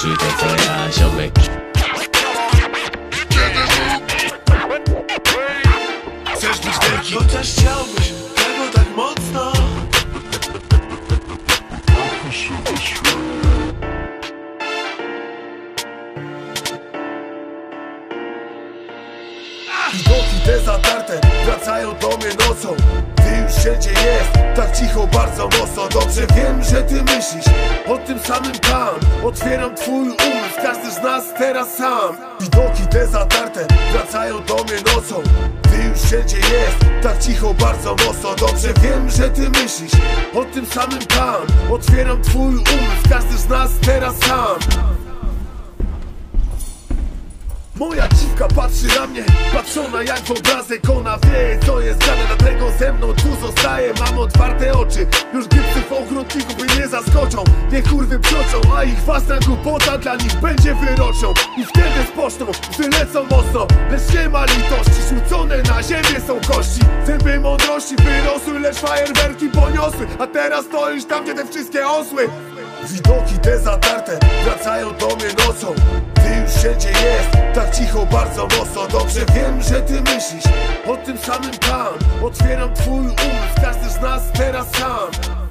czuj to co ja, ziomek. Chcesz być wielki? Chociaż chciałbyś tego tak mocno. Widoki te zatarte wracają do mnie nocą Już wszędzie jest, tak cicho, bardzo mocno. Dobrze wiem, że ty myślisz o tym samym tam. Otwieram twój umysł, każdy z nas teraz sam. Widoki te zatarte wracają do mnie nocą. Ty już wszędzie jest, tak cicho, bardzo mocno. Dobrze wiem, że ty myślisz o tym samym tam. Otwieram twój umysł, każdy z Moja dziwka patrzy na mnie, patrzona jak w obrazek Ona wie co jest grane, dlatego ze mną tu zostaje. Mam otwarte oczy, już gipsów ochotników by nie zaskoczą. Niech kurwy psioczą, a ich własna głupota dla nich będzie wyroczą. I wtedy spoczną, gdy lecą mocno Lecz nie ma litości, rzucone na ziemię są kości. Zęby mądrości wyrosły, lecz fajerwerki poniosły. A teraz stoisz tam, gdzie te wszystkie osły. Widoki te zatarte wracają do mnie nocą bardzo mocno Dobrze wiem, że ty myślisz o tym samym tam Otwieram twój umysł, każdy z nas teraz sam.